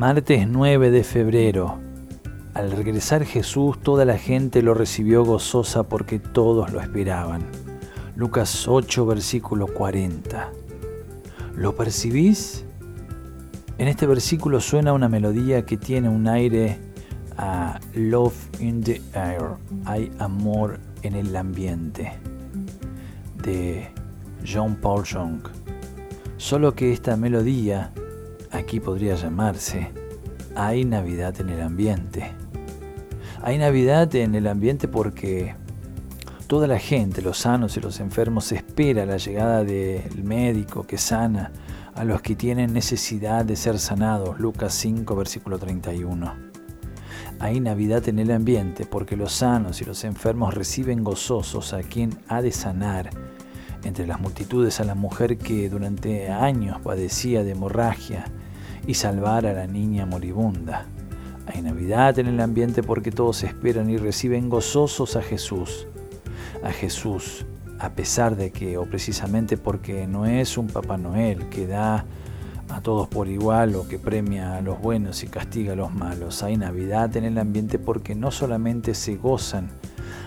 Martes 9 de febrero. Al regresar Jesús, toda la gente lo recibió gozosa porque todos lo esperaban. Lucas 8, versículo 40. ¿Lo percibís? En este versículo suena una melodía que tiene un aire a Love in the Air. Hay amor en el ambiente. De John Paul Young. Solo que esta melodía aquí podría llamarse Hay Navidad en el ambiente. Hay Navidad en el ambiente porque toda la gente, los sanos y los enfermos, espera la llegada del médico que sana a los que tienen necesidad de ser sanados. Lucas 5, versículo 31. Hay Navidad en el ambiente porque los sanos y los enfermos reciben gozosos a quien ha de sanar entre las multitudes a la mujer que durante años padecía de hemorragia y salvar a la niña moribunda. Hay Navidad en el ambiente porque todos esperan y reciben gozosos a Jesús. A Jesús, a pesar de que, o precisamente porque no es un Papá Noel que da a todos por igual o que premia a los buenos y castiga a los malos. Hay Navidad en el ambiente porque no solamente se gozan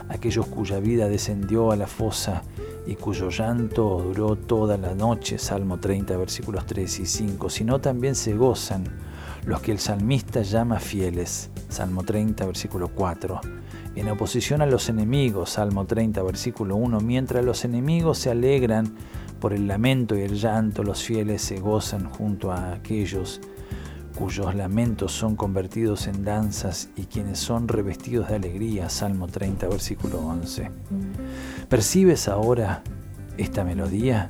aquellos cuya vida descendió a la fosa y cuyo llanto duró toda la noche, Salmo 30, versículos 3 y 5, sino también se gozan los que el salmista llama fieles, Salmo 30, versículo 4, en oposición a los enemigos, Salmo 30, versículo 1, mientras los enemigos se alegran por el lamento y el llanto, los fieles se gozan junto a aquellos cuyos lamentos son convertidos en danzas y quienes son revestidos de alegría, Salmo 30, versículo 11. ¿Percibes ahora esta melodía?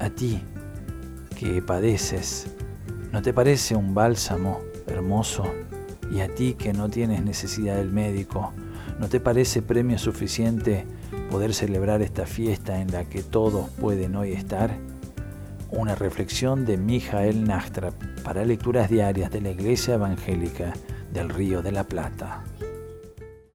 A ti que padeces, ¿no te parece un bálsamo hermoso? Y a ti que no tienes necesidad del médico, ¿no te parece premio suficiente poder celebrar esta fiesta en la que todos pueden hoy estar? Una reflexión de Mijael Nachtrap para lecturas diarias de la Iglesia Evangélica del Río de la Plata.